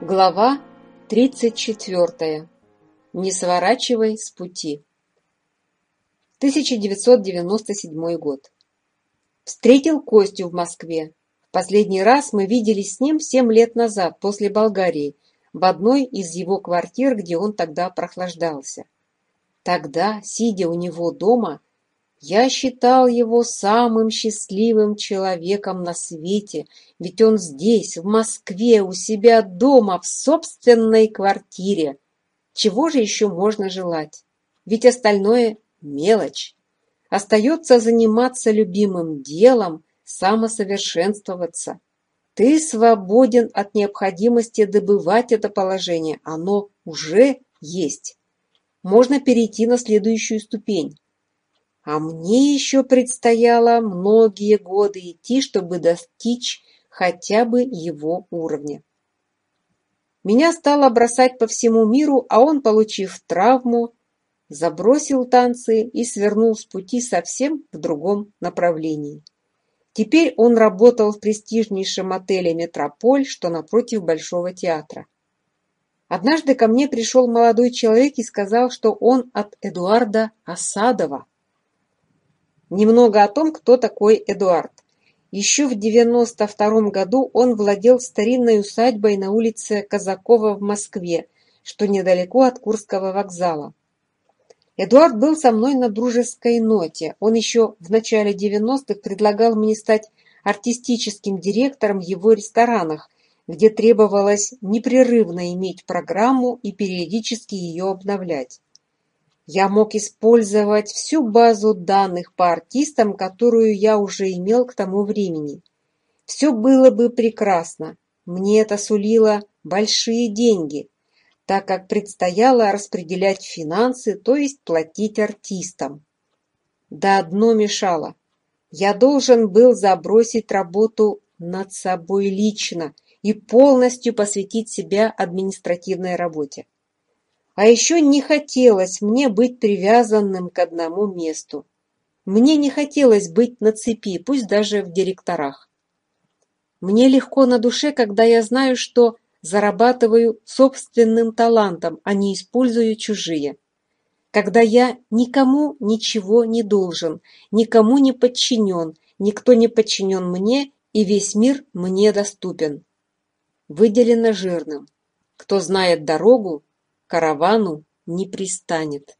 Глава 34. Не сворачивай с пути. 1997 год. Встретил Костю в Москве. В последний раз мы виделись с ним семь лет назад, после Болгарии, в одной из его квартир, где он тогда прохлаждался. Тогда, сидя у него дома, я считал его самым счастливым человеком на свете, ведь он здесь, в Москве, у себя дома, в собственной квартире. Чего же еще можно желать? Ведь остальное – мелочь. Остается заниматься любимым делом, самосовершенствоваться. Ты свободен от необходимости добывать это положение, оно уже есть. Можно перейти на следующую ступень а мне еще предстояло многие годы идти, чтобы достичь хотя бы его уровня. Меня стало бросать по всему миру, а он, получив травму, забросил танцы и свернул с пути совсем в другом направлении. Теперь он работал в престижнейшем отеле «Метрополь», что напротив Большого театра. Однажды ко мне пришел молодой человек и сказал, что он от Эдуарда Осадова. Немного о том, кто такой Эдуард. Еще в 92 году он владел старинной усадьбой на улице Казакова в Москве, что недалеко от Курского вокзала. Эдуард был со мной на дружеской ноте. Он еще в начале 90-х предлагал мне стать артистическим директором в его ресторанах, где требовалось непрерывно иметь программу и периодически ее обновлять. Я мог использовать всю базу данных по артистам, которую я уже имел к тому времени. Все было бы прекрасно. Мне это сулило большие деньги, так как предстояло распределять финансы, то есть платить артистам. Да одно мешало. Я должен был забросить работу над собой лично и полностью посвятить себя административной работе. А еще не хотелось мне быть привязанным к одному месту. Мне не хотелось быть на цепи, пусть даже в директорах. Мне легко на душе, когда я знаю, что зарабатываю собственным талантом, а не использую чужие. Когда я никому ничего не должен, никому не подчинен, никто не подчинен мне, и весь мир мне доступен. Выделено жирным. Кто знает дорогу, каравану не пристанет.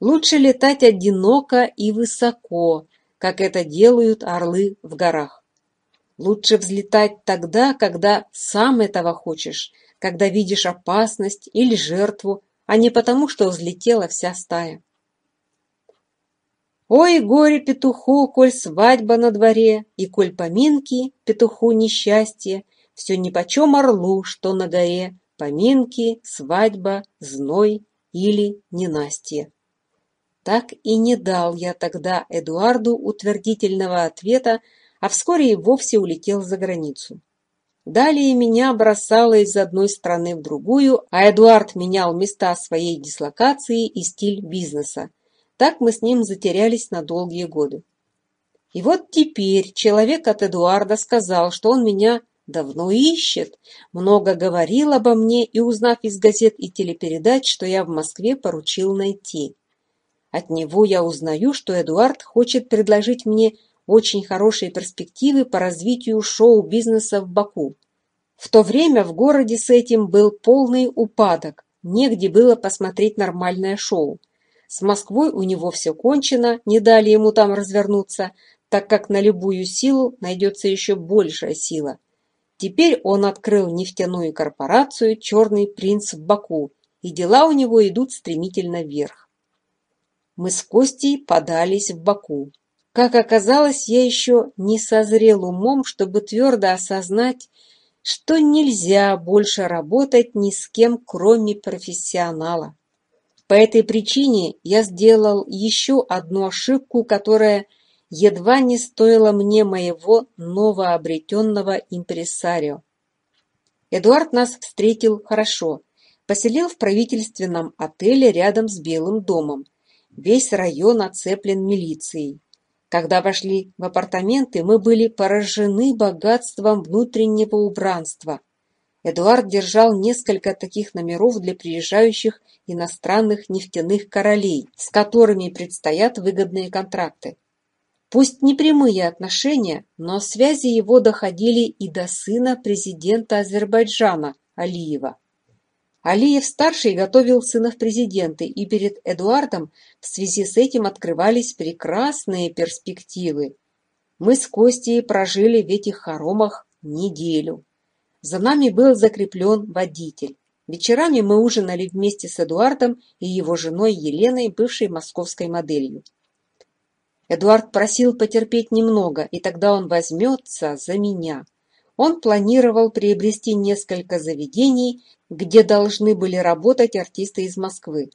Лучше летать одиноко и высоко, как это делают орлы в горах. Лучше взлетать тогда, когда сам этого хочешь, когда видишь опасность или жертву, а не потому, что взлетела вся стая. Ой, горе петуху, коль свадьба на дворе, и коль поминки, петуху несчастье, все нипочем орлу, что на горе, поминки, свадьба, зной или ненастье. Так и не дал я тогда Эдуарду утвердительного ответа, а вскоре и вовсе улетел за границу. Далее меня бросало из одной страны в другую, а Эдуард менял места своей дислокации и стиль бизнеса. Так мы с ним затерялись на долгие годы. И вот теперь человек от Эдуарда сказал, что он меня давно ищет, много говорил обо мне и, узнав из газет и телепередач, что я в Москве, поручил найти. От него я узнаю, что Эдуард хочет предложить мне очень хорошие перспективы по развитию шоу-бизнеса в Баку. В то время в городе с этим был полный упадок, негде было посмотреть нормальное шоу. С Москвой у него все кончено, не дали ему там развернуться, так как на любую силу найдется еще большая сила – Теперь он открыл нефтяную корпорацию «Черный принц» в Баку, и дела у него идут стремительно вверх. Мы с Костей подались в Баку. Как оказалось, я еще не созрел умом, чтобы твердо осознать, что нельзя больше работать ни с кем, кроме профессионала. По этой причине я сделал еще одну ошибку, которая Едва не стоило мне моего новообретенного импресарио. Эдуард нас встретил хорошо, поселил в правительственном отеле рядом с Белым домом. Весь район оцеплен милицией. Когда вошли в апартаменты, мы были поражены богатством внутреннего убранства. Эдуард держал несколько таких номеров для приезжающих иностранных нефтяных королей, с которыми предстоят выгодные контракты. Пусть непрямые отношения, но связи его доходили и до сына президента Азербайджана Алиева. Алиев-старший готовил сына в президенты, и перед Эдуардом в связи с этим открывались прекрасные перспективы. Мы с Костей прожили в этих хоромах неделю. За нами был закреплен водитель. Вечерами мы ужинали вместе с Эдуардом и его женой Еленой, бывшей московской моделью. Эдуард просил потерпеть немного, и тогда он возьмется за меня. Он планировал приобрести несколько заведений, где должны были работать артисты из Москвы.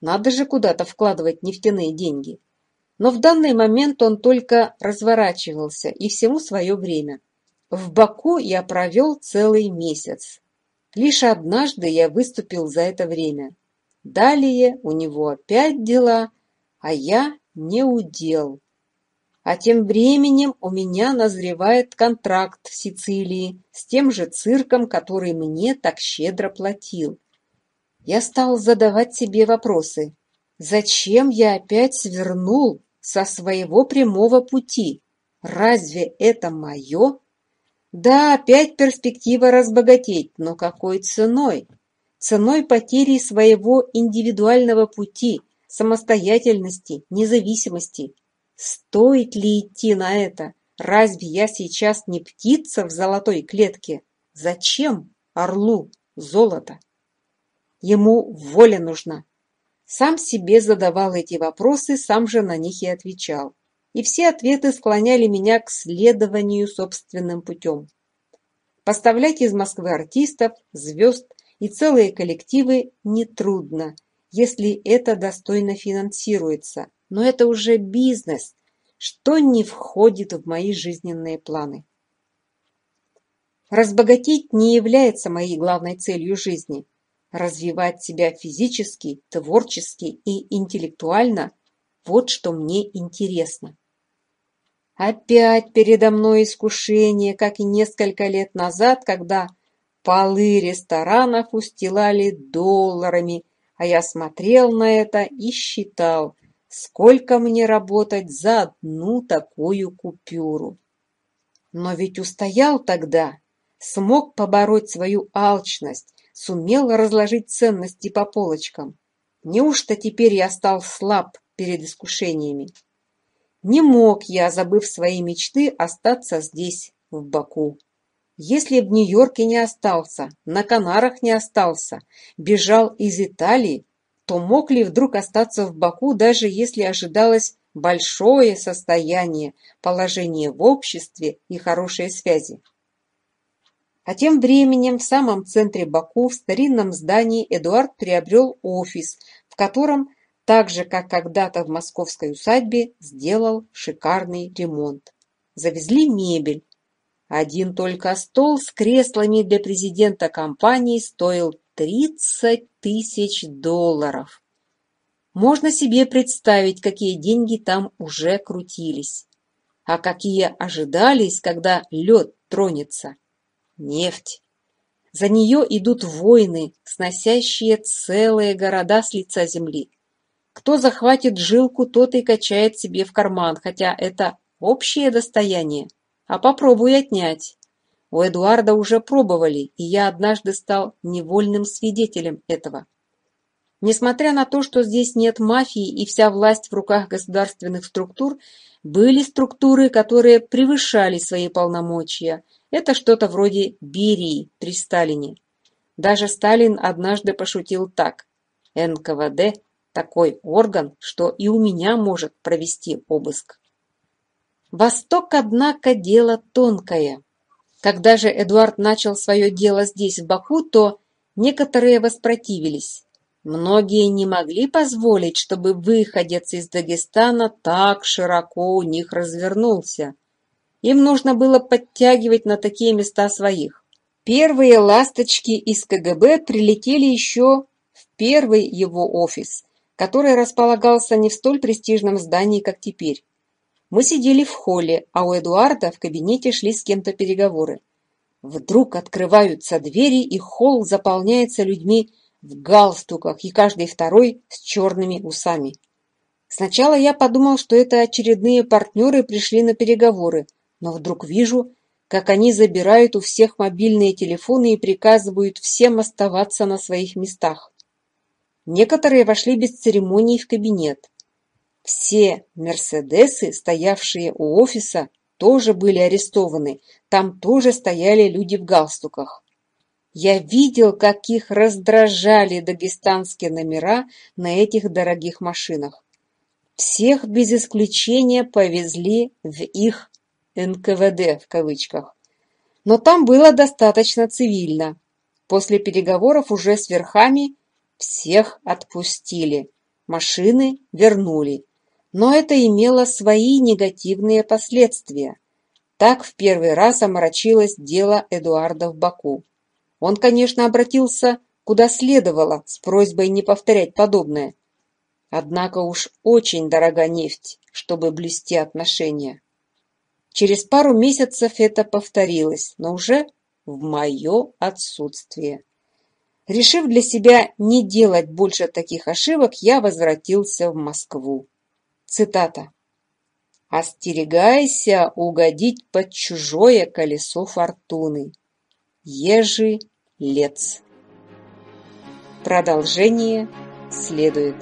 Надо же куда-то вкладывать нефтяные деньги. Но в данный момент он только разворачивался, и всему свое время. В Баку я провел целый месяц. Лишь однажды я выступил за это время. Далее у него опять дела, а я не удел. А тем временем у меня назревает контракт в Сицилии с тем же цирком, который мне так щедро платил. Я стал задавать себе вопросы. Зачем я опять свернул со своего прямого пути? Разве это мое? Да, опять перспектива разбогатеть, но какой ценой? Ценой потери своего индивидуального пути – самостоятельности, независимости. Стоит ли идти на это? Разве я сейчас не птица в золотой клетке? Зачем орлу золото? Ему воля нужна. Сам себе задавал эти вопросы, сам же на них и отвечал. И все ответы склоняли меня к следованию собственным путем. Поставлять из Москвы артистов, звезд и целые коллективы нетрудно – если это достойно финансируется. Но это уже бизнес, что не входит в мои жизненные планы. Разбогатеть не является моей главной целью жизни. Развивать себя физически, творчески и интеллектуально – вот что мне интересно. Опять передо мной искушение, как и несколько лет назад, когда полы ресторанов устилали долларами – а я смотрел на это и считал, сколько мне работать за одну такую купюру. Но ведь устоял тогда, смог побороть свою алчность, сумел разложить ценности по полочкам. Неужто теперь я стал слаб перед искушениями? Не мог я, забыв свои мечты, остаться здесь, в Баку. Если б в Нью-Йорке не остался, на Канарах не остался, бежал из Италии, то мог ли вдруг остаться в Баку, даже если ожидалось большое состояние, положение в обществе и хорошие связи? А тем временем в самом центре Баку, в старинном здании, Эдуард приобрел офис, в котором, так же, как когда-то в московской усадьбе, сделал шикарный ремонт. Завезли мебель, один только стол с креслами для президента компании стоил 30 тысяч долларов. Можно себе представить, какие деньги там уже крутились. А какие ожидались, когда лед тронется. Нефть. За нее идут войны, сносящие целые города с лица земли. Кто захватит жилку, тот и качает себе в карман, хотя это общее достояние. А попробуй отнять. У Эдуарда уже пробовали, и я однажды стал невольным свидетелем этого. Несмотря на то, что здесь нет мафии и вся власть в руках государственных структур, были структуры, которые превышали свои полномочия. Это что-то вроде Берии при Сталине. Даже Сталин однажды пошутил так. НКВД – такой орган, что и у меня может провести обыск. Восток, однако, дело тонкое. Когда же Эдуард начал свое дело здесь, в Баку, то некоторые воспротивились. Многие не могли позволить, чтобы выходец из Дагестана так широко у них развернулся. Им нужно было подтягивать на такие места своих. Первые ласточки из КГБ прилетели еще в первый его офис, который располагался не в столь престижном здании, как теперь. Мы сидели в холле, а у Эдуарда в кабинете шли с кем-то переговоры. Вдруг открываются двери, и холл заполняется людьми в галстуках, и каждый второй с черными усами. Сначала я подумал, что это очередные партнеры пришли на переговоры, но вдруг вижу, как они забирают у всех мобильные телефоны и приказывают всем оставаться на своих местах. Некоторые вошли без церемоний в кабинет. Все «Мерседесы», стоявшие у офиса, тоже были арестованы. Там тоже стояли люди в галстуках. Я видел, как их раздражали дагестанские номера на этих дорогих машинах. Всех без исключения повезли в их «НКВД» в кавычках. Но там было достаточно цивильно. После переговоров уже с верхами всех отпустили. Машины вернули. Но это имело свои негативные последствия. Так в первый раз омрачилось дело Эдуарда в Баку. Он, конечно, обратился куда следовало с просьбой не повторять подобное. Однако уж очень дорога нефть, чтобы блести отношения. Через пару месяцев это повторилось, но уже в мое отсутствие. Решив для себя не делать больше таких ошибок, я возвратился в Москву. Цитата. «Остерегайся угодить под чужое колесо фортуны. Ежи Лец». Продолжение следует.